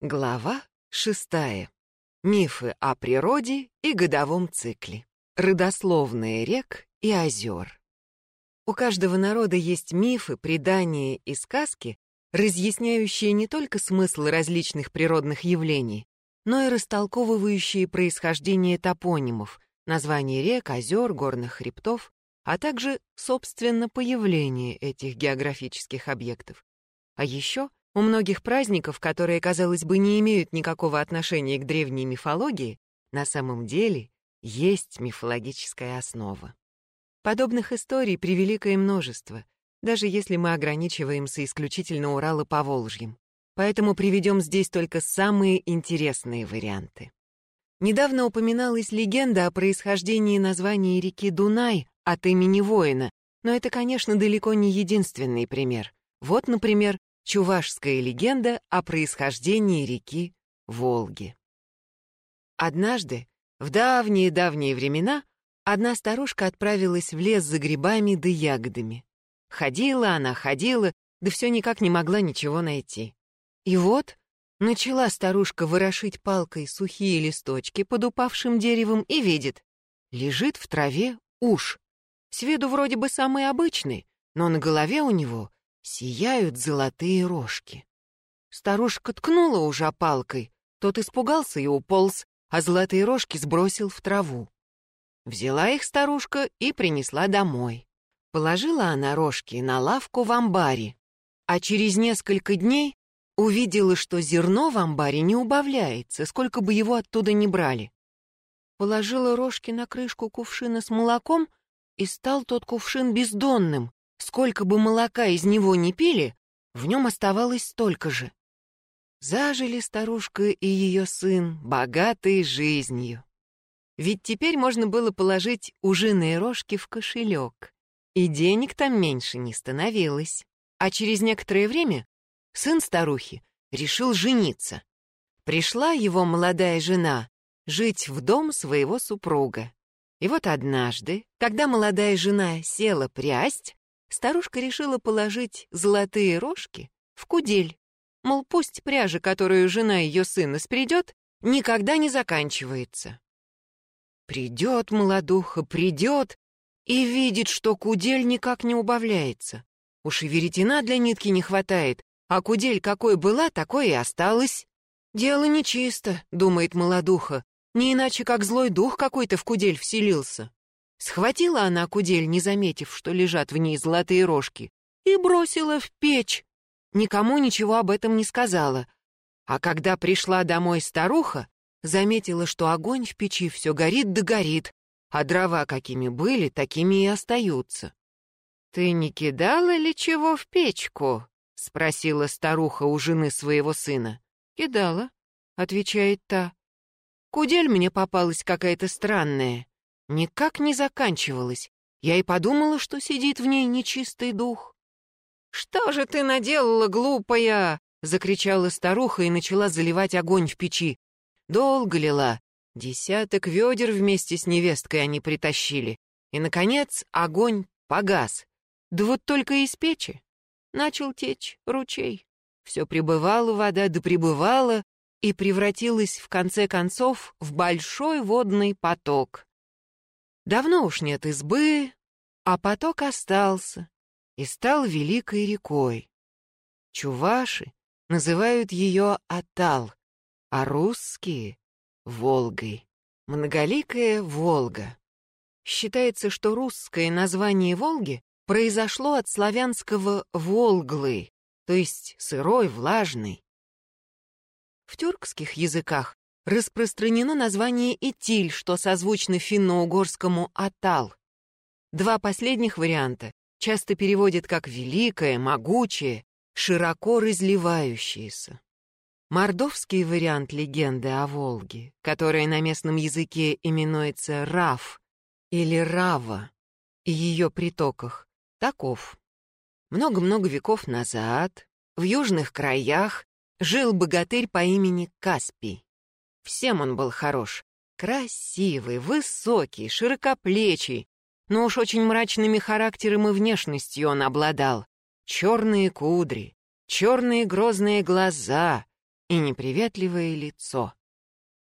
Глава шестая. Мифы о природе и годовом цикле. Родословные рек и озер. У каждого народа есть мифы, предания и сказки, разъясняющие не только смысл различных природных явлений, но и растолковывающие происхождение топонимов, названий рек, озер, горных хребтов, а также, собственно, появление этих географических объектов. А еще — у многих праздников, которые, казалось бы, не имеют никакого отношения к древней мифологии, на самом деле есть мифологическая основа. Подобных историй превеликое множество, даже если мы ограничиваемся исключительно Урала по Волжьям. Поэтому приведем здесь только самые интересные варианты. Недавно упоминалась легенда о происхождении названия реки Дунай от имени воина, но это, конечно, далеко не единственный пример. Вот, например, Чувашская легенда о происхождении реки Волги. Однажды, в давние-давние времена, одна старушка отправилась в лес за грибами да ягодами. Ходила она, ходила, да все никак не могла ничего найти. И вот начала старушка ворошить палкой сухие листочки под упавшим деревом и видит, лежит в траве уж. С виду вроде бы самый обычный, но на голове у него сияют золотые рожки. Старушка ткнула уже палкой, тот испугался и уполз, а золотые рожки сбросил в траву. Взяла их старушка и принесла домой. Положила она рожки на лавку в амбаре, а через несколько дней увидела, что зерно в амбаре не убавляется, сколько бы его оттуда ни брали. Положила рожки на крышку кувшина с молоком, и стал тот кувшин бездонным, Сколько бы молока из него не пили, в нем оставалось столько же. Зажили старушка и ее сын богатой жизнью. Ведь теперь можно было положить ужиные рожки в кошелек, и денег там меньше не становилось. А через некоторое время сын старухи решил жениться. Пришла его молодая жена жить в дом своего супруга. И вот однажды, когда молодая жена села прясть, старушка решила положить золотые рожки в кудель. Мол, пусть пряжа, которую жена ее сына спредет, никогда не заканчивается. Придет молодуха, придет, и видит, что кудель никак не убавляется. Уж и веретена для нитки не хватает, а кудель какой была, такой и осталась. «Дело нечисто», — думает молодуха, не иначе как злой дух какой-то в кудель вселился. Схватила она кудель, не заметив, что лежат в ней золотые рожки, и бросила в печь. Никому ничего об этом не сказала. А когда пришла домой старуха, заметила, что огонь в печи все горит да горит, а дрова какими были, такими и остаются. «Ты не кидала ли чего в печку?» — спросила старуха у жены своего сына. «Кидала», — отвечает та. «Кудель мне попалась какая-то странная никак не заканчивалась. Я и подумала, что сидит в ней нечистый дух. «Что же ты наделала, глупая?» — закричала старуха и начала заливать огонь в печи. Долго лила. Десяток ведер вместе с невесткой они притащили. И, наконец, огонь погас. Да вот только из печи начал течь ручей. Все прибывала вода, да прибывала, и превратилась, в конце концов, в большой водный поток. Давно уж нет избы, а поток остался и стал великой рекой. Чуваши называют ее Атал, а русские — Волгой. Многоликая Волга. Считается, что русское название Волги произошло от славянского «волглы», то есть сырой, влажный. В тюркских языках распространено название Итиль, что созвучно финно-угорскому Атал. Два последних варианта часто переводят как «великое», «могучее», «широко разливающееся». Мордовский вариант легенды о Волге, которая на местном языке именуется Рав или Рава, и ее притоках, таков. Много-много веков назад в южных краях жил богатырь по имени Каспий. Всем он был хорош. Красивый, высокий, широкоплечий, но уж очень мрачными характером и внешностью он обладал. Черные кудри, черные грозные глаза, и неприветливое лицо.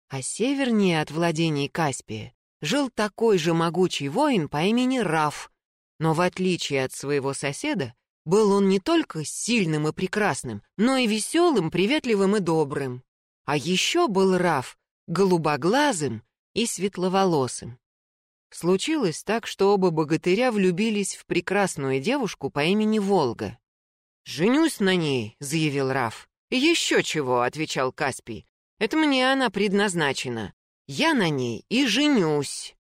А севернее от владений Каспия жил такой же могучий воин по имени Раф, но в отличие от своего соседа, был он не только сильным и прекрасным, но и веселым, приветливым и добрым. А еще был Раф голубоглазым и светловолосым. Случилось так, что оба богатыря влюбились в прекрасную девушку по имени Волга. «Женюсь на ней», — заявил Раф. «Еще чего», — отвечал Каспий. «Это мне она предназначена. Я на ней и женюсь».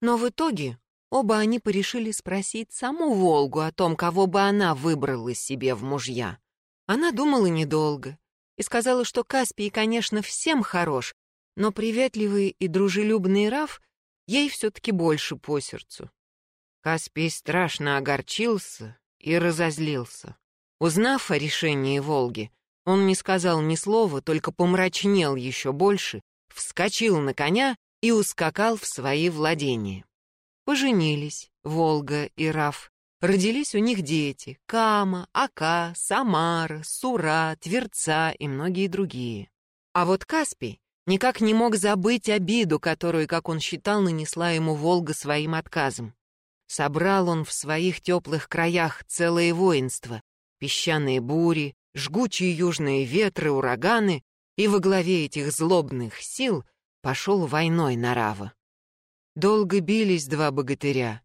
Но в итоге оба они порешили спросить саму Волгу о том, кого бы она выбрала себе в мужья. Она думала недолго и сказала, что Каспий, конечно, всем хорош, но приветливый и дружелюбный Раф ей все-таки больше по сердцу. Каспий страшно огорчился и разозлился. Узнав о решении Волги, он не сказал ни слова, только помрачнел еще больше, вскочил на коня и ускакал в свои владения. Поженились Волга и Раф. Родились у них дети — Кама, Ака, Самара, Сура, Тверца и многие другие. А вот Каспий никак не мог забыть обиду, которую, как он считал, нанесла ему Волга своим отказом. Собрал он в своих теплых краях целое воинство, песчаные бури, жгучие южные ветры, ураганы, и во главе этих злобных сил пошел войной на Рава. Долго бились два богатыря,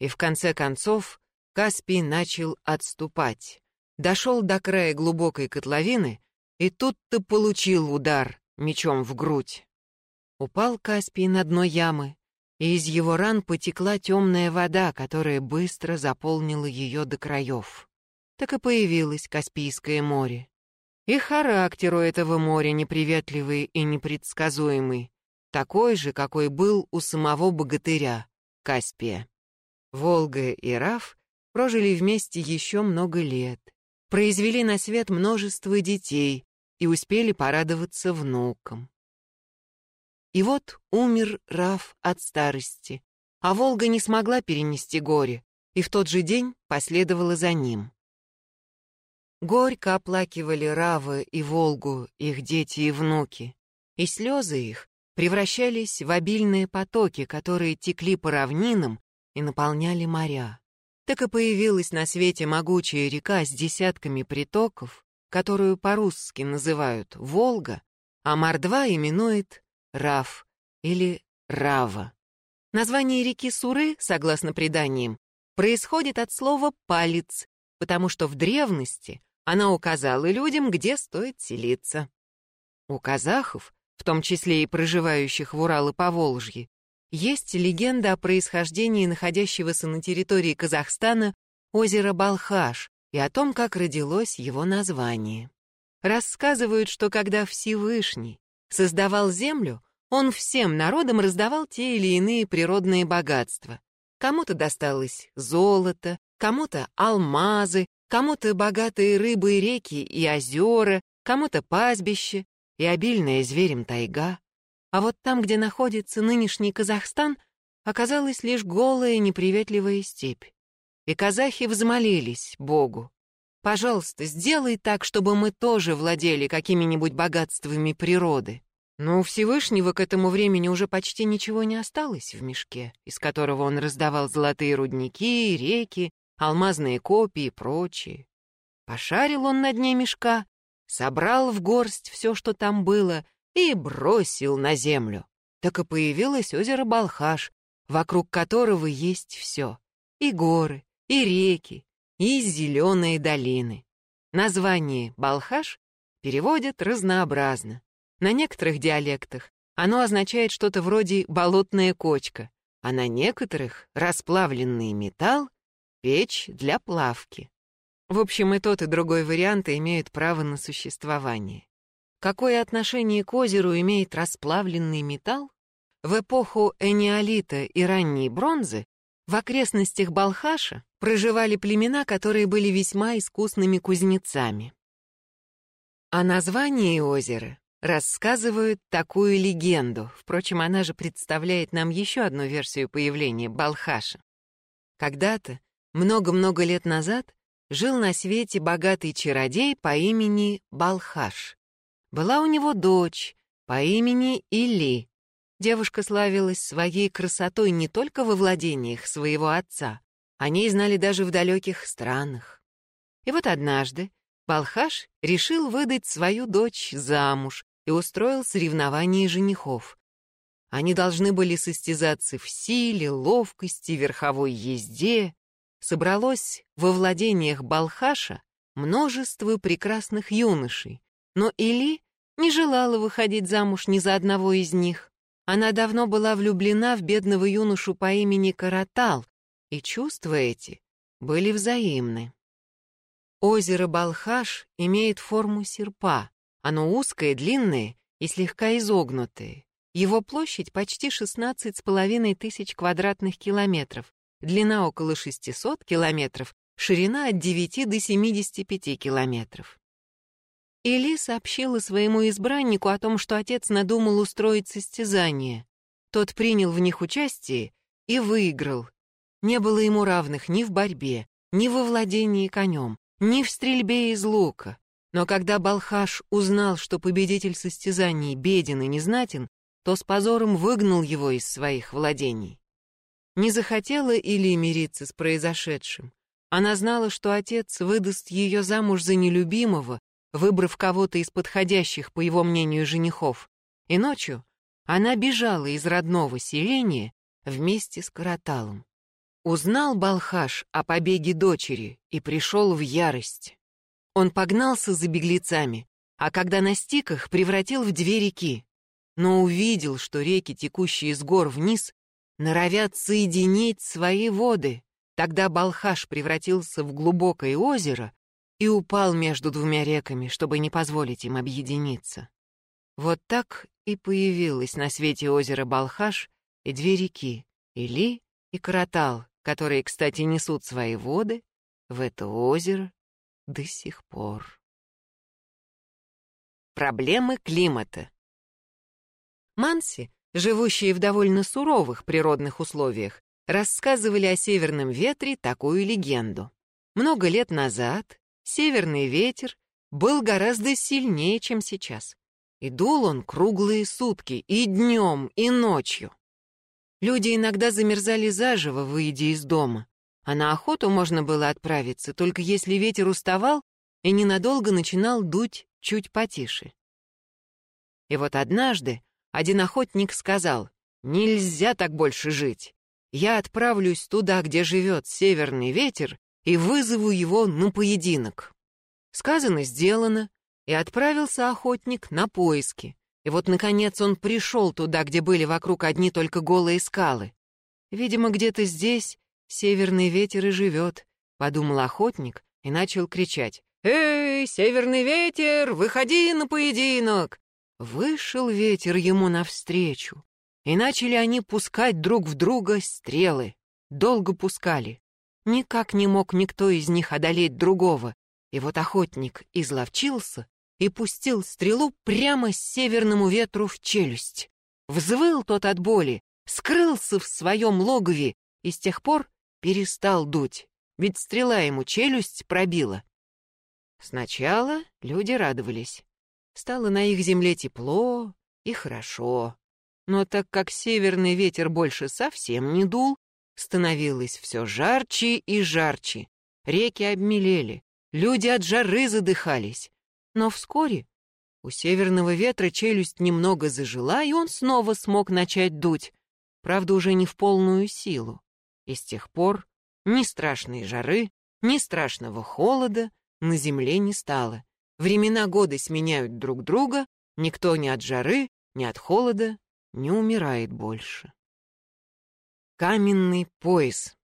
и в конце концов Каспий начал отступать. Дошел до края глубокой котловины, и тут-то получил удар мечом в грудь. Упал Каспий на дно ямы, и из его ран потекла темная вода, которая быстро заполнила ее до краев. Так и появилось Каспийское море. И характер у этого моря неприветливый и непредсказуемый, такой же, какой был у самого богатыря, Каспия. Волга и Раф прожили вместе еще много лет, произвели на свет множество детей, и успели порадоваться внукам. И вот умер Раф от старости, а Волга не смогла перенести горе, и в тот же день последовала за ним. Горько оплакивали Рава и Волгу их дети и внуки, и слезы их превращались в обильные потоки, которые текли по равнинам и наполняли моря. Так и появилась на свете могучая река с десятками притоков, которую по-русски называют Волга, а Мордва именует Рав или Рава. Название реки Суры, согласно преданиям, происходит от слова «палец», потому что в древности она указала людям, где стоит селиться. У казахов, в том числе и проживающих в Урал и Поволжье, есть легенда о происхождении находящегося на территории Казахстана озера Балхаш, и о том, как родилось его название. Рассказывают, что когда Всевышний создавал землю, он всем народам раздавал те или иные природные богатства. Кому-то досталось золото, кому-то алмазы, кому-то богатые рыбы и реки и озера, кому-то пастбище и обильная зверем тайга. А вот там, где находится нынешний Казахстан, оказалась лишь голая неприветливая степь и казахи взмолились Богу. «Пожалуйста, сделай так, чтобы мы тоже владели какими-нибудь богатствами природы». Но у Всевышнего к этому времени уже почти ничего не осталось в мешке, из которого он раздавал золотые рудники, реки, алмазные копии и прочее. Пошарил он на дне мешка, собрал в горсть все, что там было, и бросил на землю. Так и появилось озеро Балхаш, вокруг которого есть все. И горы, и реки, и зеленые долины. Название «Балхаш» переводят разнообразно. На некоторых диалектах оно означает что-то вроде «болотная кочка», а на некоторых — расплавленный металл, печь для плавки. В общем, и тот, и другой варианты имеют право на существование. Какое отношение к озеру имеет расплавленный металл? В эпоху энеолита и ранней бронзы в окрестностях Балхаша проживали племена, которые были весьма искусными кузнецами. О названии озера рассказывают такую легенду, впрочем, она же представляет нам еще одну версию появления Балхаша. Когда-то, много-много лет назад, жил на свете богатый чародей по имени Балхаш. Была у него дочь по имени Или. Девушка славилась своей красотой не только во владениях своего отца, о ней знали даже в далеких странах. И вот однажды Балхаш решил выдать свою дочь замуж и устроил соревнование женихов. Они должны были состязаться в силе, ловкости, верховой езде. Собралось во владениях Балхаша множество прекрасных юношей, но Или не желала выходить замуж ни за одного из них. Она давно была влюблена в бедного юношу по имени Каратал, и чувства эти были взаимны. Озеро Балхаш имеет форму серпа. Оно узкое, длинное и слегка изогнутое. Его площадь почти 16,5 тысяч квадратных километров, длина около 600 километров, ширина от 9 до 75 километров. Или сообщила своему избраннику о том, что отец надумал устроить состязание. Тот принял в них участие и выиграл. Не было ему равных ни в борьбе, ни во владении конем, ни в стрельбе из лука. Но когда Балхаш узнал, что победитель состязаний беден и незнатен, то с позором выгнал его из своих владений. Не захотела Или мириться с произошедшим. Она знала, что отец выдаст ее замуж за нелюбимого, выбрав кого-то из подходящих, по его мнению, женихов. И ночью она бежала из родного селения вместе с Караталом. Узнал Балхаш о побеге дочери и пришел в ярость. Он погнался за беглецами, а когда настиг их, превратил в две реки. Но увидел, что реки, текущие с гор вниз, норовят соединить свои воды. Тогда Балхаш превратился в глубокое озеро и упал между двумя реками, чтобы не позволить им объединиться. Вот так и появилось на свете озеро Балхаш и две реки — Или и Каратал, которые, кстати, несут свои воды в это озеро до сих пор. Проблемы климата Манси, живущие в довольно суровых природных условиях, рассказывали о северном ветре такую легенду. Много лет назад северный ветер был гораздо сильнее, чем сейчас. И дул он круглые сутки, и днем, и ночью. Люди иногда замерзали заживо, выйдя из дома, а на охоту можно было отправиться, только если ветер уставал и ненадолго начинал дуть чуть потише. И вот однажды один охотник сказал, «Нельзя так больше жить. Я отправлюсь туда, где живет северный ветер, и вызову его на поединок». Сказано, сделано, и отправился охотник на поиски. И вот, наконец, он пришел туда, где были вокруг одни только голые скалы. Видимо, где-то здесь северный ветер и живет, подумал охотник и начал кричать. «Эй, северный ветер, выходи на поединок!» Вышел ветер ему навстречу, и начали они пускать друг в друга стрелы. Долго пускали. Никак не мог никто из них одолеть другого. И вот охотник изловчился и пустил стрелу прямо северному ветру в челюсть. Взвыл тот от боли, скрылся в своем логове и с тех пор перестал дуть, ведь стрела ему челюсть пробила. Сначала люди радовались. Стало на их земле тепло и хорошо. Но так как северный ветер больше совсем не дул, становилось все жарче и жарче. Реки обмелели, люди от жары задыхались. Но вскоре у северного ветра челюсть немного зажила, и он снова смог начать дуть, правда, уже не в полную силу. И с тех пор ни страшной жары, ни страшного холода на земле не стало. Времена года сменяют друг друга, никто ни от жары, ни от холода не умирает больше. Каменный пояс.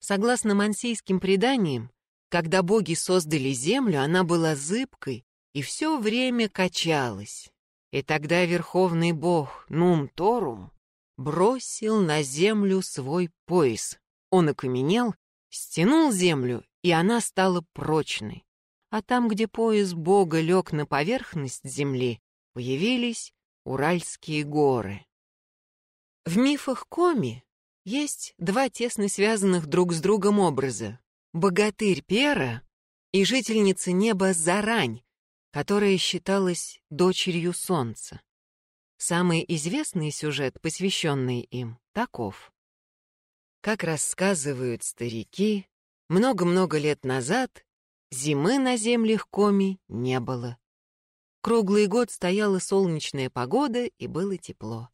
Согласно мансийским преданиям, когда боги создали землю, она была зыбкой и все время качалась. И тогда верховный бог Нум-Торум бросил на землю свой пояс. Он окаменел, стянул землю, и она стала прочной. А там, где пояс бога лег на поверхность земли, появились Уральские горы. В мифах Коми есть два тесно связанных друг с другом образа. Богатырь Пера и жительница неба Зарань, которая считалась дочерью Солнца. Самый известный сюжет, посвященный им, таков. Как рассказывают старики, много-много лет назад зимы на землях Коми не было. Круглый год стояла солнечная погода и было тепло.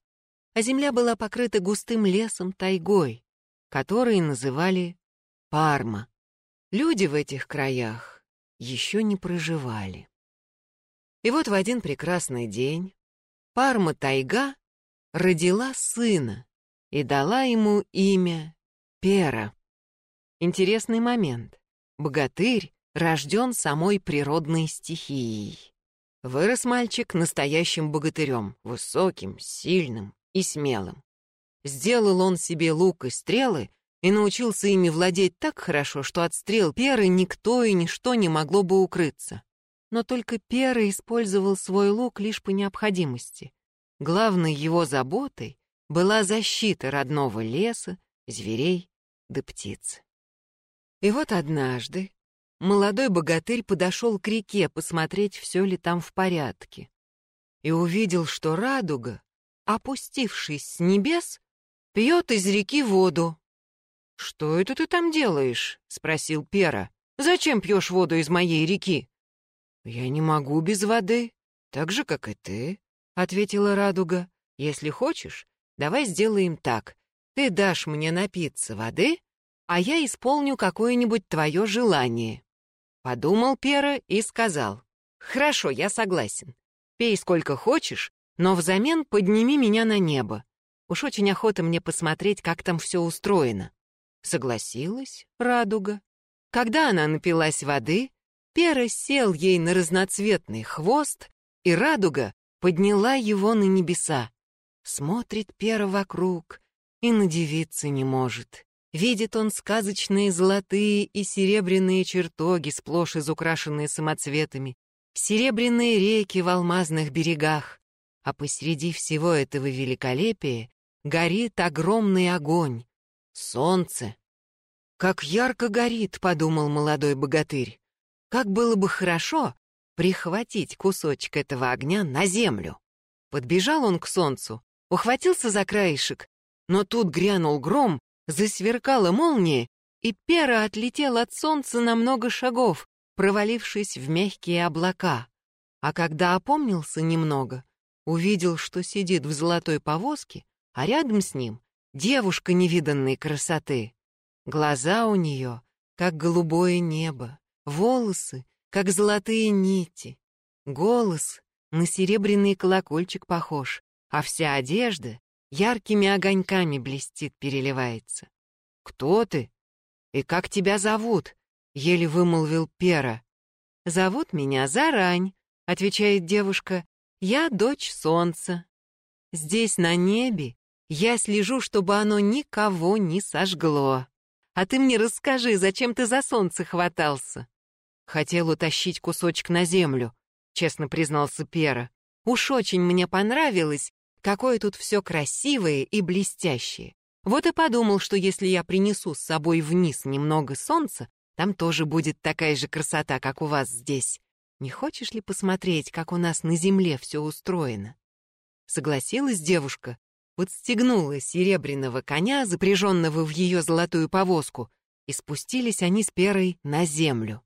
А земля была покрыта густым лесом тайгой, который называли Парма. Люди в этих краях еще не проживали. И вот в один прекрасный день Парма-тайга родила сына и дала ему имя Пера. Интересный момент. Богатырь рожден самой природной стихией. Вырос мальчик настоящим богатырем, высоким, сильным и смелым. Сделал он себе лук и стрелы и научился ими владеть так хорошо, что от стрел перы никто и ничто не могло бы укрыться. Но только Пера использовал свой лук лишь по необходимости. Главной его заботой была защита родного леса, зверей да птиц. И вот однажды, молодой богатырь подошел к реке посмотреть, все ли там в порядке, и увидел, что радуга, опустившись с небес, пьет из реки воду. «Что это ты там делаешь?» — спросил Пера. «Зачем пьешь воду из моей реки?» «Я не могу без воды, так же, как и ты», — ответила радуга. «Если хочешь, давай сделаем так. Ты дашь мне напиться воды, а я исполню какое-нибудь твое желание. Подумал Пера и сказал, «Хорошо, я согласен. Пей сколько хочешь, но взамен подними меня на небо. Уж очень охота мне посмотреть, как там все устроено». Согласилась радуга. Когда она напилась воды, Пера сел ей на разноцветный хвост, и радуга подняла его на небеса. Смотрит Пера вокруг и надевиться не может. Видит он сказочные золотые и серебряные чертоги, сплошь изукрашенные самоцветами, серебряные реки в алмазных берегах, а посреди всего этого великолепия горит огромный огонь — солнце. «Как ярко горит!» — подумал молодой богатырь. «Как было бы хорошо прихватить кусочек этого огня на землю!» Подбежал он к солнцу, ухватился за краешек, но тут грянул гром, Засверкала молния, и пера отлетел от солнца на много шагов, провалившись в мягкие облака. А когда опомнился немного, увидел, что сидит в золотой повозке, а рядом с ним девушка невиданной красоты. Глаза у нее, как голубое небо, волосы, как золотые нити, голос на серебряный колокольчик похож, а вся одежда яркими огоньками блестит, переливается. «Кто ты? И как тебя зовут?» — еле вымолвил Пера. «Зовут меня Зарань», — отвечает девушка. «Я дочь солнца. Здесь, на небе, я слежу, чтобы оно никого не сожгло. А ты мне расскажи, зачем ты за солнце хватался?» Хотел утащить кусочек на землю, честно признался Пера. Уж очень мне понравилось, Какое тут все красивое и блестящее. Вот и подумал, что если я принесу с собой вниз немного солнца, там тоже будет такая же красота, как у вас здесь. Не хочешь ли посмотреть, как у нас на земле все устроено?» Согласилась девушка, подстегнула серебряного коня, запряженного в ее золотую повозку, и спустились они с Перой на землю.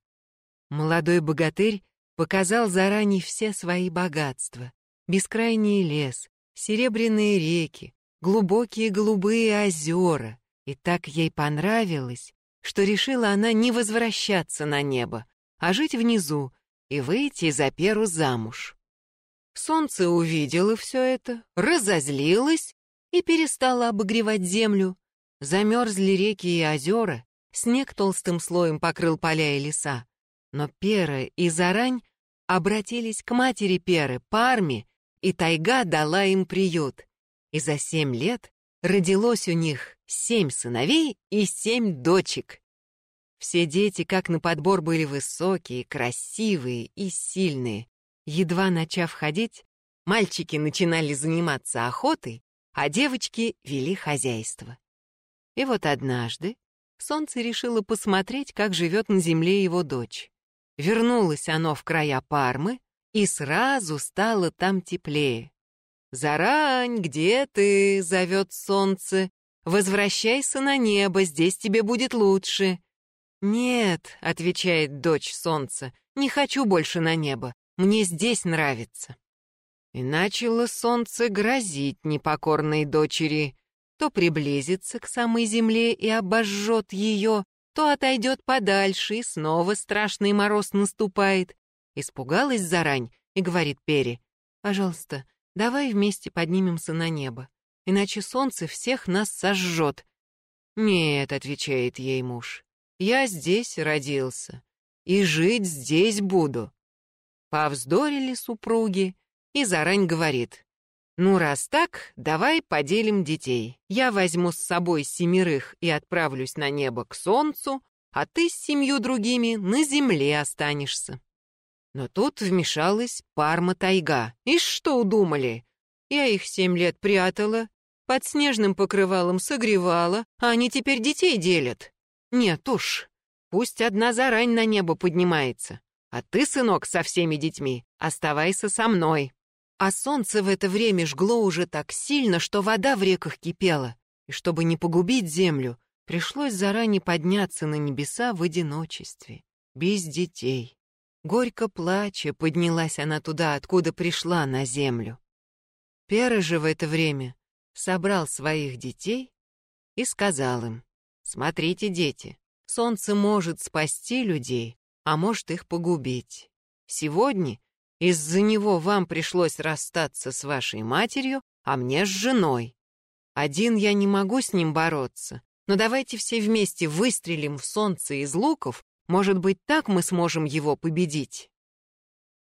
Молодой богатырь показал заранее все свои богатства. Бескрайний лес, серебряные реки, глубокие голубые озера. И так ей понравилось, что решила она не возвращаться на небо, а жить внизу и выйти за Перу замуж. Солнце увидело все это, разозлилось и перестало обогревать землю. Замерзли реки и озера, снег толстым слоем покрыл поля и леса. Но Пера и Зарань обратились к матери Перы, Парме, и тайга дала им приют. И за семь лет родилось у них семь сыновей и семь дочек. Все дети, как на подбор, были высокие, красивые и сильные. Едва начав ходить, мальчики начинали заниматься охотой, а девочки вели хозяйство. И вот однажды солнце решило посмотреть, как живет на земле его дочь. Вернулось оно в края Пармы, и сразу стало там теплее. «Зарань, где ты?» — зовет солнце. «Возвращайся на небо, здесь тебе будет лучше». «Нет», — отвечает дочь солнца, — «не хочу больше на небо, мне здесь нравится». И начало солнце грозить непокорной дочери. То приблизится к самой земле и обожжет ее, то отойдет подальше, и снова страшный мороз наступает. Испугалась зарань и говорит Пере, «Пожалуйста, Давай вместе поднимемся на небо, иначе солнце всех нас сожжет. Нет, отвечает ей муж, я здесь родился и жить здесь буду. Повздорили супруги, и Зарань говорит, ну раз так, давай поделим детей. Я возьму с собой семерых и отправлюсь на небо к солнцу, а ты с семью другими на земле останешься. Но тут вмешалась Парма-тайга. И что удумали? Я их семь лет прятала, под снежным покрывалом согревала, а они теперь детей делят. Нет уж, пусть одна зарань на небо поднимается. А ты, сынок, со всеми детьми, оставайся со мной. А солнце в это время жгло уже так сильно, что вода в реках кипела. И чтобы не погубить землю, пришлось заранее подняться на небеса в одиночестве, без детей. Горько плача поднялась она туда, откуда пришла на землю. Пера же в это время собрал своих детей и сказал им, «Смотрите, дети, солнце может спасти людей, а может их погубить. Сегодня из-за него вам пришлось расстаться с вашей матерью, а мне с женой. Один я не могу с ним бороться, но давайте все вместе выстрелим в солнце из луков может быть, так мы сможем его победить?»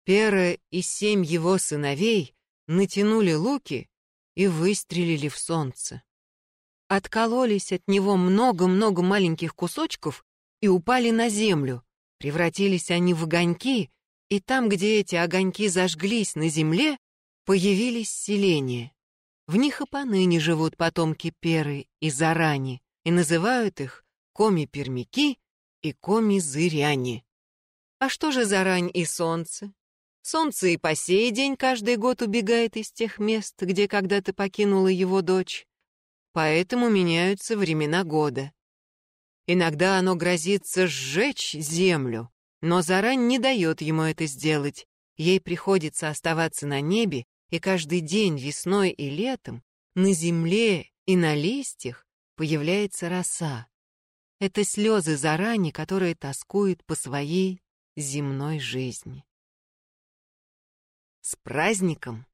Пера и семь его сыновей натянули луки и выстрелили в солнце. Откололись от него много-много маленьких кусочков и упали на землю. Превратились они в огоньки, и там, где эти огоньки зажглись на земле, появились селения. В них и поныне живут потомки Перы и Зарани, и называют их коми-пермяки и коми-зыряне. А что же за рань и солнце? Солнце и по сей день каждый год убегает из тех мест, где когда-то покинула его дочь. Поэтому меняются времена года. Иногда оно грозится сжечь землю, но зарань не дает ему это сделать. Ей приходится оставаться на небе, и каждый день весной и летом на земле и на листьях появляется роса. Это слезы зарани, которые тоскуют по своей земной жизни. С праздником!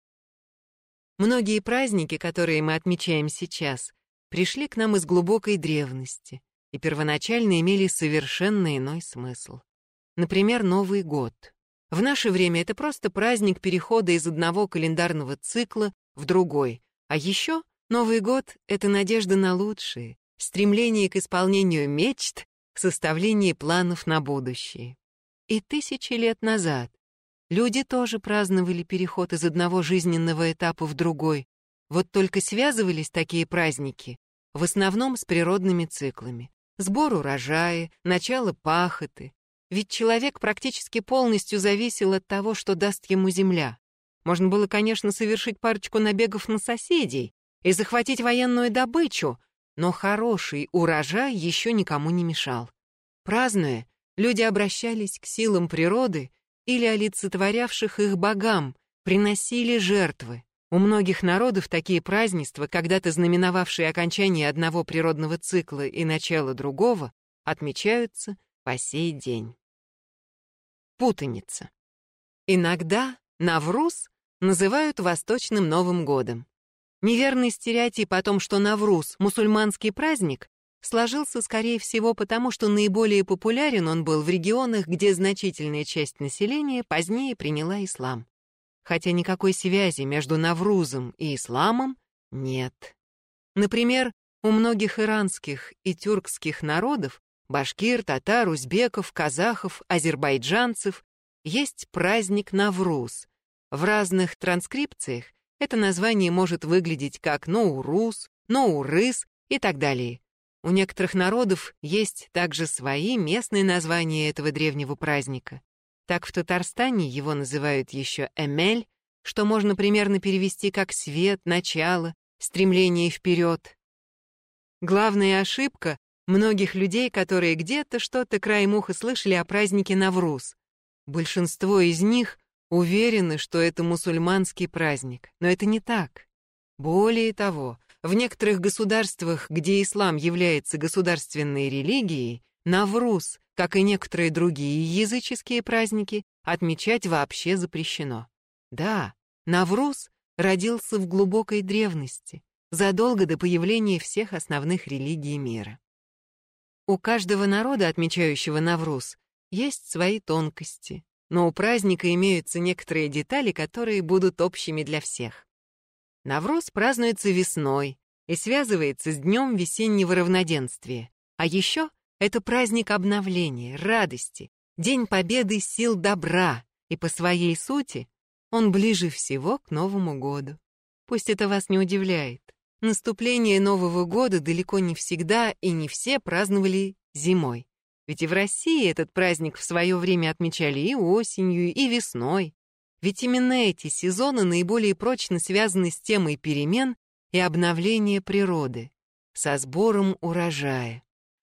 Многие праздники, которые мы отмечаем сейчас, пришли к нам из глубокой древности и первоначально имели совершенно иной смысл. Например, Новый год. В наше время это просто праздник перехода из одного календарного цикла в другой, а еще Новый год — это надежда на лучшее, стремление к исполнению мечт, к составлению планов на будущее. И тысячи лет назад люди тоже праздновали переход из одного жизненного этапа в другой, вот только связывались такие праздники в основном с природными циклами. Сбор урожая, начало пахоты. Ведь человек практически полностью зависел от того, что даст ему земля. Можно было, конечно, совершить парочку набегов на соседей и захватить военную добычу, но хороший урожай еще никому не мешал. Празднуя, люди обращались к силам природы или олицетворявших их богам, приносили жертвы. У многих народов такие празднества, когда-то знаменовавшие окончание одного природного цикла и начало другого, отмечаются по сей день. Путаница. Иногда Навруз называют Восточным Новым годом. Неверный стереотип о том, что Навруз — мусульманский праздник, сложился, скорее всего, потому что наиболее популярен он был в регионах, где значительная часть населения позднее приняла ислам. Хотя никакой связи между Наврузом и исламом нет. Например, у многих иранских и тюркских народов башкир, татар, узбеков, казахов, азербайджанцев есть праздник Навруз. В разных транскрипциях это название может выглядеть как Ноурус, Ноурыс и так далее. У некоторых народов есть также свои местные названия этого древнего праздника. Так в Татарстане его называют еще Эмель, что можно примерно перевести как свет, начало, стремление вперед. Главная ошибка многих людей, которые где-то что-то краем уха слышали о празднике Навруз. Большинство из них уверены, что это мусульманский праздник, но это не так. Более того, в некоторых государствах, где ислам является государственной религией, Навруз, как и некоторые другие языческие праздники, отмечать вообще запрещено. Да, Навруз родился в глубокой древности, задолго до появления всех основных религий мира. У каждого народа, отмечающего Навруз, есть свои тонкости, но у праздника имеются некоторые детали, которые будут общими для всех. Навруз празднуется весной и связывается с днем весеннего равноденствия. А еще это праздник обновления, радости, день победы сил добра, и по своей сути он ближе всего к Новому году. Пусть это вас не удивляет. Наступление Нового года далеко не всегда и не все праздновали зимой. Ведь и в России этот праздник в свое время отмечали и осенью, и весной. Ведь именно эти сезоны наиболее прочно связаны с темой перемен и обновления природы, со сбором урожая.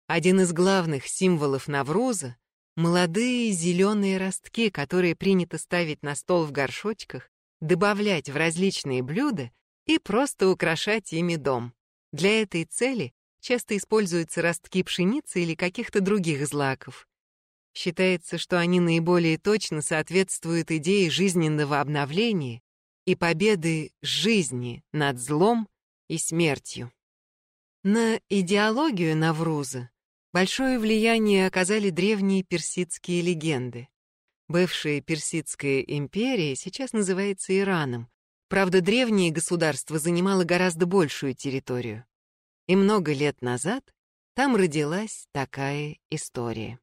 Один из главных символов Навруза Молодые зеленые ростки, которые принято ставить на стол в горшочках, добавлять в различные блюда и просто украшать ими дом. Для этой цели часто используются ростки пшеницы или каких-то других злаков. Считается, что они наиболее точно соответствуют идее жизненного обновления и победы жизни над злом и смертью. На идеологию Навруза Большое влияние оказали древние персидские легенды. Бывшая Персидская империя сейчас называется Ираном. Правда, древнее государство занимало гораздо большую территорию. И много лет назад там родилась такая история.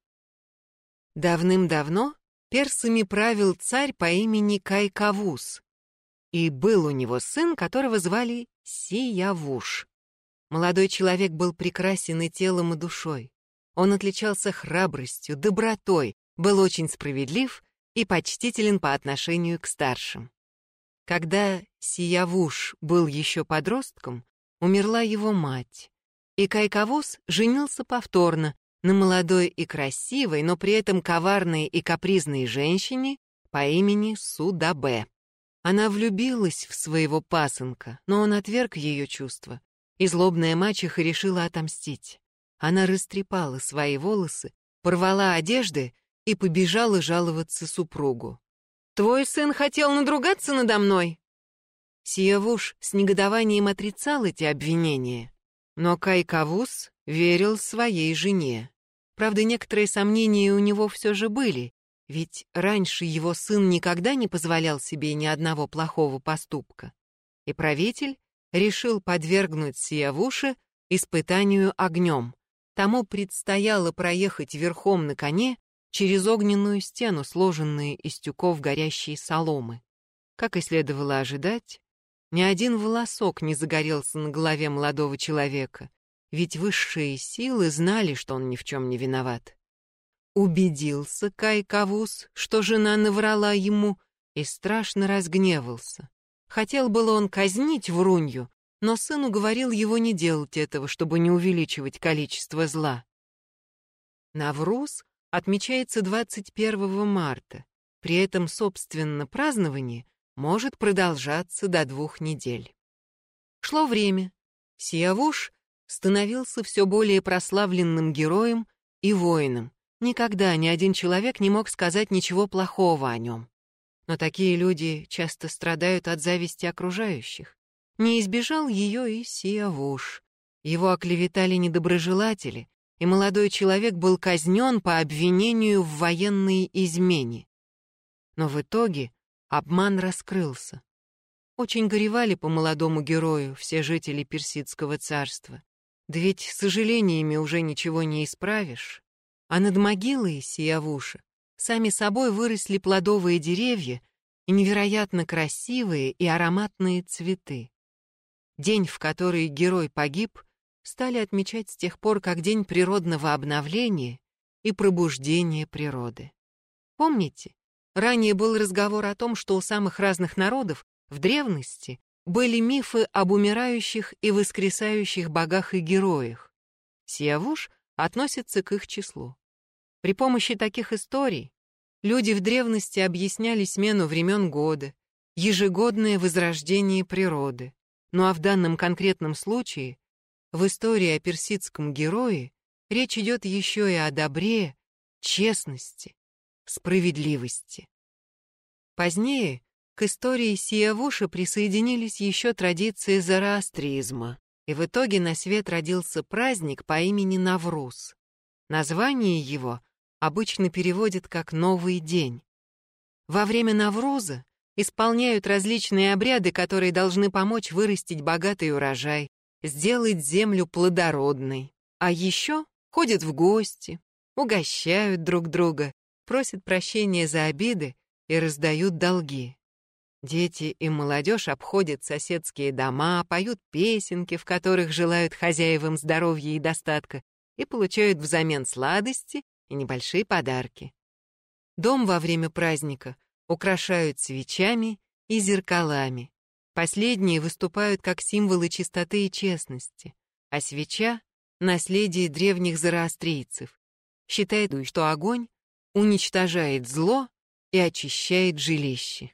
Давным-давно персами правил царь по имени Кайкавус, и был у него сын, которого звали Сиявуш. Молодой человек был прекрасен и телом, и душой. Он отличался храбростью, добротой, был очень справедлив и почтителен по отношению к старшим. Когда Сиявуш был еще подростком, умерла его мать, и Кайкавус женился повторно на молодой и красивой, но при этом коварной и капризной женщине по имени Судабе. Она влюбилась в своего пасынка, но он отверг ее чувства, и злобная мачеха решила отомстить. Она растрепала свои волосы, порвала одежды и побежала жаловаться супругу. «Твой сын хотел надругаться надо мной?» Сиявуш с негодованием отрицал эти обвинения, но Кайкавус верил своей жене. Правда, некоторые сомнения у него все же были, ведь раньше его сын никогда не позволял себе ни одного плохого поступка. И правитель решил подвергнуть Сиявуша испытанию огнем. Тому предстояло проехать верхом на коне через огненную стену, сложенную из тюков горящей соломы. Как и следовало ожидать, ни один волосок не загорелся на голове молодого человека, ведь высшие силы знали, что он ни в чем не виноват. Убедился Кай Кавус, что жена наврала ему, и страшно разгневался. Хотел было он казнить Врунью, но сын уговорил его не делать этого, чтобы не увеличивать количество зла. Навруз отмечается 21 марта, при этом, собственно, празднование может продолжаться до двух недель. Шло время. Сиявуш становился все более прославленным героем и воином. Никогда ни один человек не мог сказать ничего плохого о нем. Но такие люди часто страдают от зависти окружающих. Не избежал ее и Сиавуш. Его оклеветали недоброжелатели, и молодой человек был казнен по обвинению в военной измене. Но в итоге обман раскрылся. Очень горевали по молодому герою все жители Персидского царства. Да ведь сожалениями уже ничего не исправишь. А над могилой Сиявуша сами собой выросли плодовые деревья и невероятно красивые и ароматные цветы. День, в который герой погиб, стали отмечать с тех пор как день природного обновления и пробуждения природы. Помните, Ранее был разговор о том, что у самых разных народов в древности были мифы об умирающих и воскресающих богах и героях. Сиавуш относится к их числу. При помощи таких историй люди в древности объясняли смену времен года, ежегодное возрождение природы. Ну а в данном конкретном случае, в истории о персидском герое, речь идет еще и о добре, честности, справедливости. Позднее к истории Сиявуша присоединились еще традиции зороастризма, и в итоге на свет родился праздник по имени Навруз. Название его обычно переводят как «новый день». Во время Навруза исполняют различные обряды, которые должны помочь вырастить богатый урожай, сделать землю плодородной. А еще ходят в гости, угощают друг друга, просят прощения за обиды и раздают долги. Дети и молодежь обходят соседские дома, поют песенки, в которых желают хозяевам здоровья и достатка, и получают взамен сладости и небольшие подарки. Дом во время праздника украшают свечами и зеркалами. Последние выступают как символы чистоты и честности, а свеча — наследие древних зороастрийцев. Считает, что огонь уничтожает зло и очищает жилище.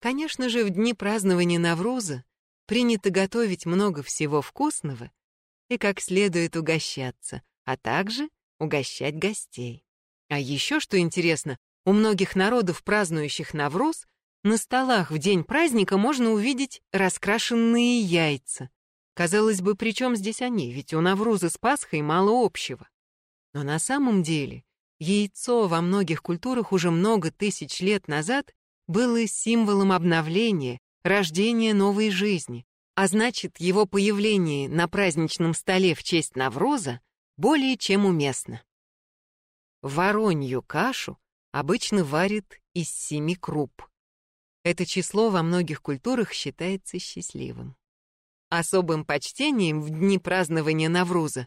Конечно же, в дни празднования Навруза принято готовить много всего вкусного и как следует угощаться, а также угощать гостей. А еще, что интересно, у многих народов, празднующих Навруз, на столах в день праздника можно увидеть раскрашенные яйца. Казалось бы, при чем здесь они, ведь у Навруза с Пасхой мало общего. Но на самом деле яйцо во многих культурах уже много тысяч лет назад было символом обновления, рождения новой жизни, а значит, его появление на праздничном столе в честь Навроза более чем уместно. Воронью кашу обычно варят из семи круп. Это число во многих культурах считается счастливым. Особым почтением в дни празднования Навруза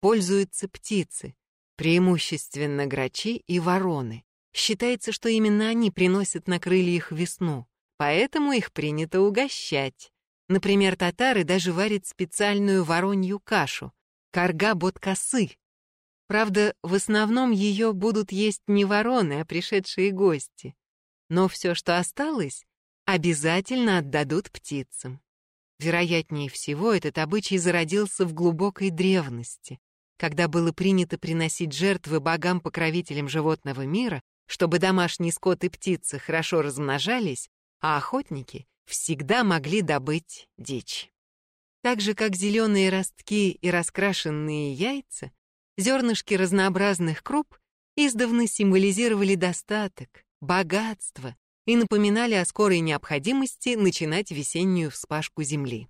пользуются птицы, преимущественно грачи и вороны. Считается, что именно они приносят на крыльях весну, поэтому их принято угощать. Например, татары даже варят специальную воронью кашу, карга-боткасы. Правда, в основном ее будут есть не вороны, а пришедшие гости. Но все, что осталось, обязательно отдадут птицам. Вероятнее всего, этот обычай зародился в глубокой древности, когда было принято приносить жертвы богам-покровителям животного мира, чтобы домашний скот и птицы хорошо размножались, а охотники всегда могли добыть дичь. Так же, как зеленые ростки и раскрашенные яйца, зернышки разнообразных круп издавна символизировали достаток, богатство и напоминали о скорой необходимости начинать весеннюю вспашку земли.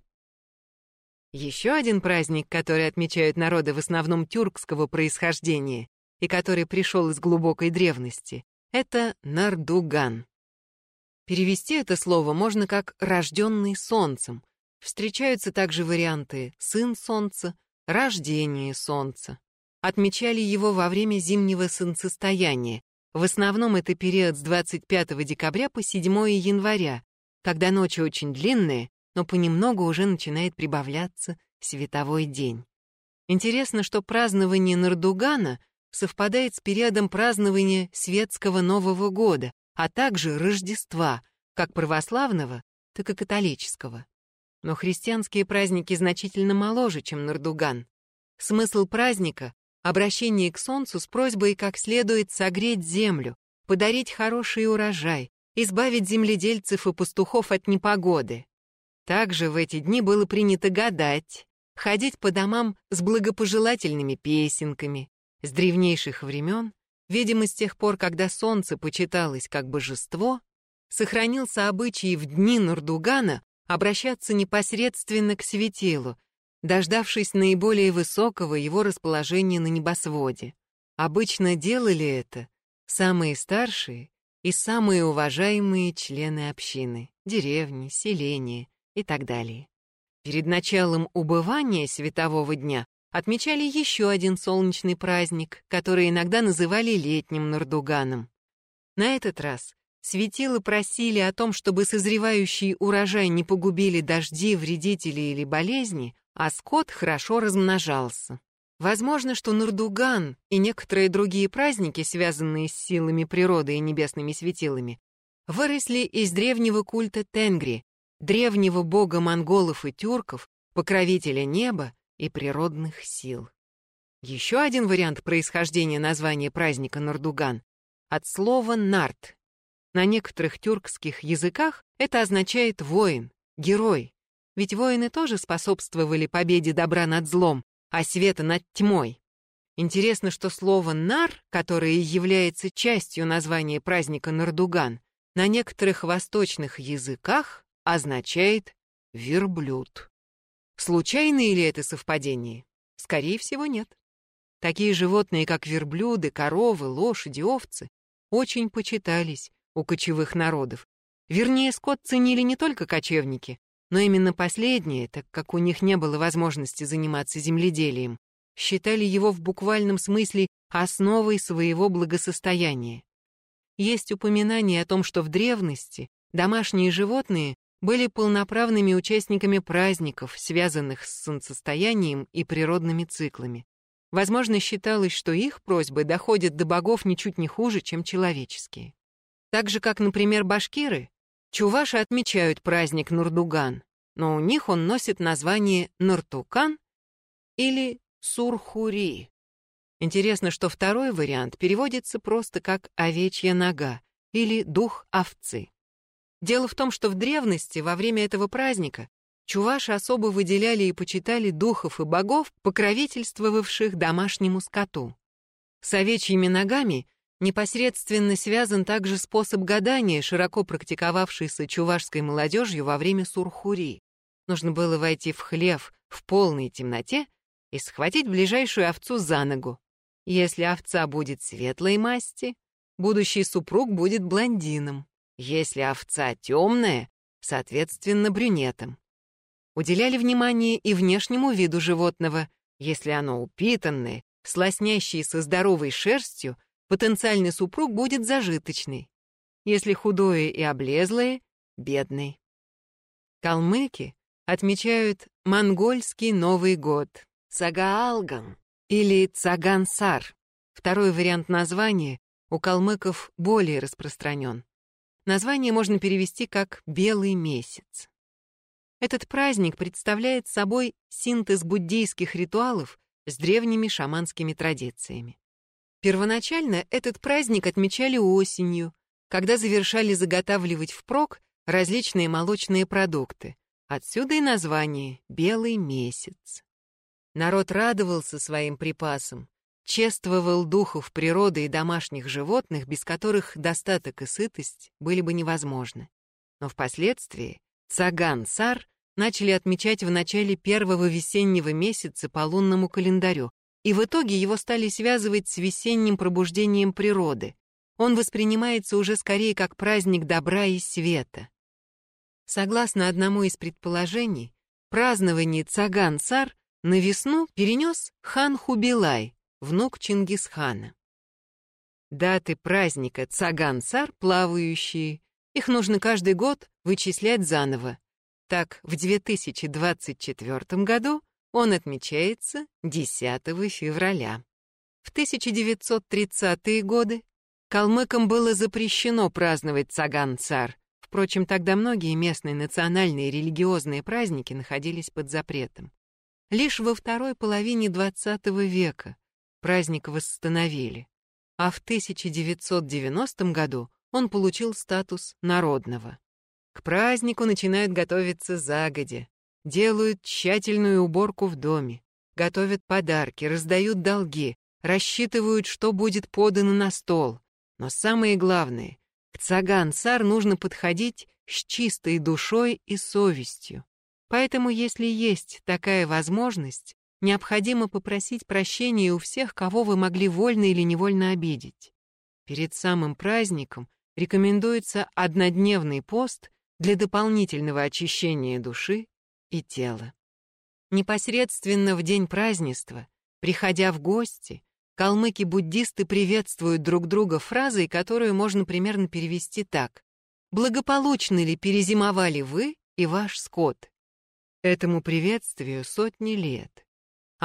Еще один праздник, который отмечают народы в основном тюркского происхождения и который пришел из глубокой древности, это Нардуган. Перевести это слово можно как «рожденный солнцем», Встречаются также варианты «сын солнца», «рождение солнца». Отмечали его во время зимнего солнцестояния. В основном это период с 25 декабря по 7 января, когда ночи очень длинные, но понемногу уже начинает прибавляться световой день. Интересно, что празднование Нардугана совпадает с периодом празднования светского Нового года, а также Рождества, как православного, так и католического. Но христианские праздники значительно моложе, чем Нардуган. Смысл праздника — обращение к солнцу с просьбой как следует согреть землю, подарить хороший урожай, избавить земледельцев и пастухов от непогоды. Также в эти дни было принято гадать, ходить по домам с благопожелательными песенками. С древнейших времен, видимо, с тех пор, когда солнце почиталось как божество, сохранился обычай в дни Нурдугана обращаться непосредственно к светилу, дождавшись наиболее высокого его расположения на небосводе. Обычно делали это самые старшие и самые уважаемые члены общины, деревни, селения и так далее. Перед началом убывания светового дня отмечали еще один солнечный праздник, который иногда называли летним Нурдуганом. На этот раз светилы просили о том, чтобы созревающий урожай не погубили дожди, вредители или болезни, а скот хорошо размножался. Возможно, что Нурдуган и некоторые другие праздники, связанные с силами природы и небесными светилами, выросли из древнего культа Тенгри, древнего бога монголов и тюрков, покровителя неба и природных сил. Еще один вариант происхождения названия праздника Нурдуган от слова «нарт». На некоторых тюркских языках это означает «воин», «герой», ведь воины тоже способствовали победе добра над злом, а света над тьмой. Интересно, что слово «нар», которое является частью названия праздника Нардуган, на некоторых восточных языках означает «верблюд». Случайно ли это совпадение? Скорее всего, нет. Такие животные, как верблюды, коровы, лошади, овцы, очень почитались у кочевых народов. Вернее, скот ценили не только кочевники, но именно последние, так как у них не было возможности заниматься земледелием, считали его в буквальном смысле основой своего благосостояния. Есть упоминание о том, что в древности домашние животные были полноправными участниками праздников, связанных с солнцестоянием и природными циклами. Возможно, считалось, что их просьбы доходят до богов ничуть не хуже, чем человеческие. Так же, как, например, башкиры Чуваши отмечают праздник Нурдуган, но у них он носит название Нуртукан или Сурхури. Интересно, что второй вариант переводится просто как «овечья нога» или «дух овцы». Дело в том, что в древности, во время этого праздника, чуваши особо выделяли и почитали духов и богов, покровительствовавших домашнему скоту. С овечьими ногами Непосредственно связан также способ гадания, широко практиковавшийся чувашской молодежью во время сурхури. Нужно было войти в хлев в полной темноте и схватить ближайшую овцу за ногу. Если овца будет светлой масти, будущий супруг будет блондином. Если овца темная, соответственно, брюнетом. Уделяли внимание и внешнему виду животного. Если оно упитанное, слоснящее со здоровой шерстью, потенциальный супруг будет зажиточный. Если худое и облезлое — бедный. Калмыки отмечают монгольский Новый год — Цагаалган или Цагансар. Второй вариант названия у калмыков более распространен. Название можно перевести как «белый месяц». Этот праздник представляет собой синтез буддийских ритуалов с древними шаманскими традициями. Первоначально этот праздник отмечали осенью, когда завершали заготавливать впрок различные молочные продукты. Отсюда и название «Белый месяц». Народ радовался своим припасам, чествовал духов природы и домашних животных, без которых достаток и сытость были бы невозможны. Но впоследствии Цаган-Сар начали отмечать в начале первого весеннего месяца по лунному календарю, и в итоге его стали связывать с весенним пробуждением природы. Он воспринимается уже скорее как праздник добра и света. Согласно одному из предположений, празднование Цаган-Сар на весну перенес хан Хубилай, внук Чингисхана. Даты праздника Цаган-Сар плавающие, их нужно каждый год вычислять заново. Так, в 2024 году он отмечается 10 февраля. В 1930-е годы калмыкам было запрещено праздновать Цаган-Цар. Впрочем, тогда многие местные национальные и религиозные праздники находились под запретом. Лишь во второй половине XX века праздник восстановили, а в 1990 году он получил статус народного. К празднику начинают готовиться загодя, Делают тщательную уборку в доме, готовят подарки, раздают долги, рассчитывают, что будет подано на стол. Но самое главное, к цаган-сар нужно подходить с чистой душой и совестью. Поэтому, если есть такая возможность, необходимо попросить прощения у всех, кого вы могли вольно или невольно обидеть. Перед самым праздником рекомендуется однодневный пост для дополнительного очищения души и тело. Непосредственно в день празднества, приходя в гости, Калмыки-буддисты приветствуют друг друга фразой, которую можно примерно перевести так. «Благополучно ли перезимовали вы и ваш скот?» Этому приветствию сотни лет.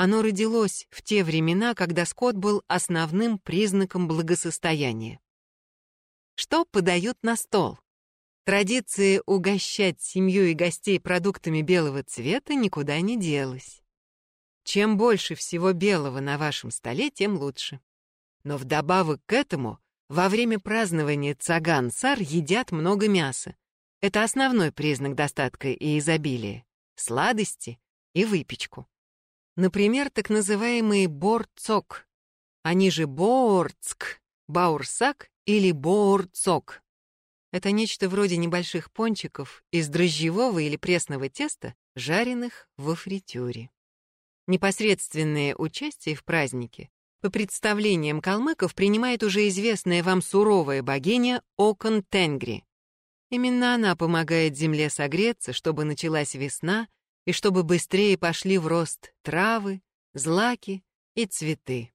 Оно родилось в те времена, когда скот был основным признаком благосостояния. Что подают на стол? Традиция угощать семью и гостей продуктами белого цвета никуда не делась. Чем больше всего белого на вашем столе, тем лучше. Но вдобавок к этому, во время празднования цаган-сар едят много мяса. Это основной признак достатка и изобилия. Сладости и выпечку. Например, так называемый борцок, они же боорцк, баурсак или боорцок. Это нечто вроде небольших пончиков из дрожжевого или пресного теста, жареных во фритюре. Непосредственное участие в празднике по представлениям калмыков принимает уже известная вам суровая богиня Окон Тенгри. Именно она помогает земле согреться, чтобы началась весна и чтобы быстрее пошли в рост травы, злаки и цветы.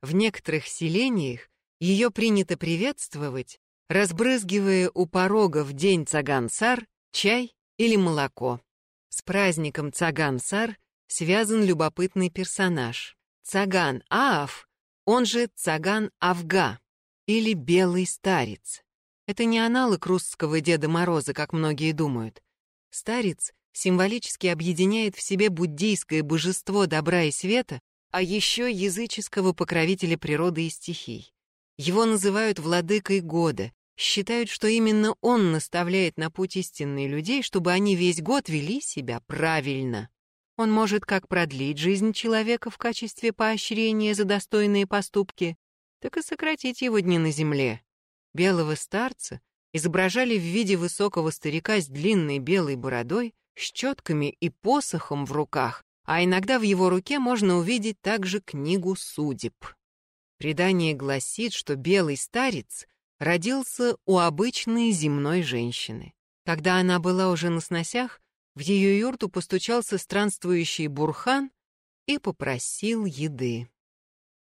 В некоторых селениях ее принято приветствовать, разбрызгивая у порога в день цагансар чай или молоко. С праздником цагансар связан любопытный персонаж. Цаган Аав, он же Цаган Авга, или Белый Старец. Это не аналог русского Деда Мороза, как многие думают. Старец символически объединяет в себе буддийское божество добра и света, а еще языческого покровителя природы и стихий. Его называют владыкой года, считают, что именно он наставляет на путь истинные людей, чтобы они весь год вели себя правильно. Он может как продлить жизнь человека в качестве поощрения за достойные поступки, так и сократить его дни на земле. Белого старца изображали в виде высокого старика с длинной белой бородой, с четками и посохом в руках, а иногда в его руке можно увидеть также книгу судеб. Предание гласит, что белый старец родился у обычной земной женщины. Когда она была уже на сносях, в ее юрту постучался странствующий Бурхан и попросил еды.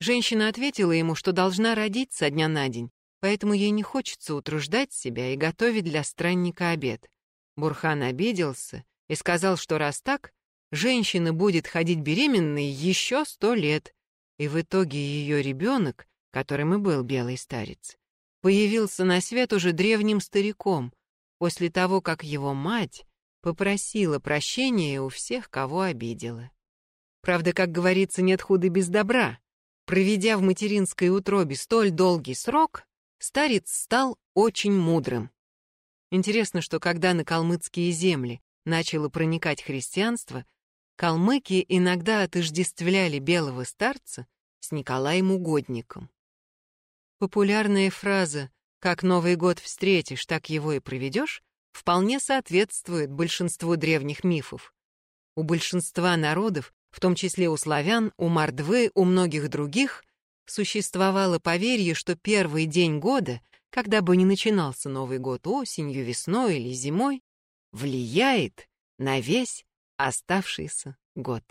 Женщина ответила ему, что должна родить со дня на день, поэтому ей не хочется утруждать себя и готовить для странника обед. Бурхан обиделся и сказал, что раз так, женщина будет ходить беременной еще сто лет, и в итоге ее ребенок, которым и был белый старец, появился на свет уже древним стариком, после того, как его мать попросила прощения у всех, кого обидела. Правда, как говорится, нет худа без добра. Проведя в материнской утробе столь долгий срок, старец стал очень мудрым. Интересно, что когда на калмыцкие земли начало проникать христианство, калмыки иногда отождествляли белого старца с Николаем Угодником. Популярная фраза «как Новый год встретишь, так его и проведешь» вполне соответствует большинству древних мифов. У большинства народов, в том числе у славян, у мордвы, у многих других, существовало поверье, что первый день года, когда бы ни начинался Новый год осенью, весной или зимой, влияет на весь оставшийся год.